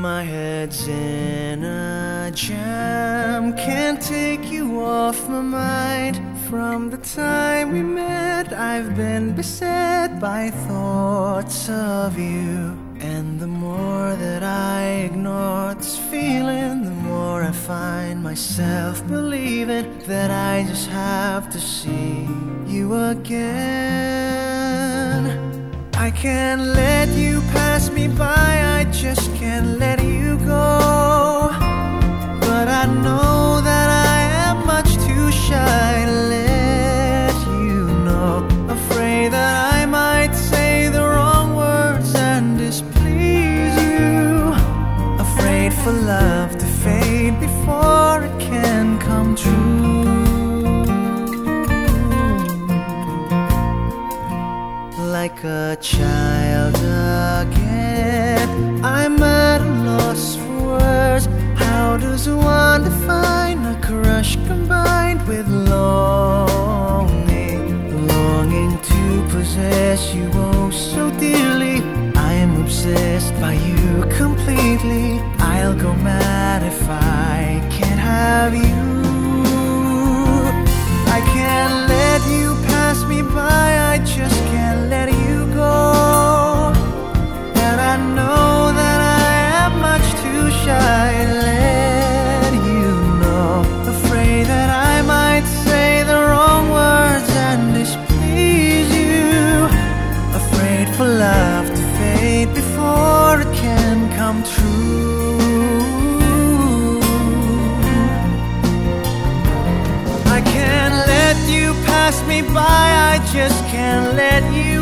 My head's in a jam, can't take you off my mind. From the time we met, I've been beset by thoughts of you. And the more that I ignore this feeling, the more I find myself believing that I just have to see you again. I can't let you pass me by, I just can't let go. But I know that I am much too shy to let you know. Afraid that I might say the wrong words and displease you. Afraid for love to fade before it can come true. like a child again. Possess you oh so dearly. I am obsessed by you completely. I'll go mad if I for love to fade before it can come true. I can't let you pass me by, I just can't let you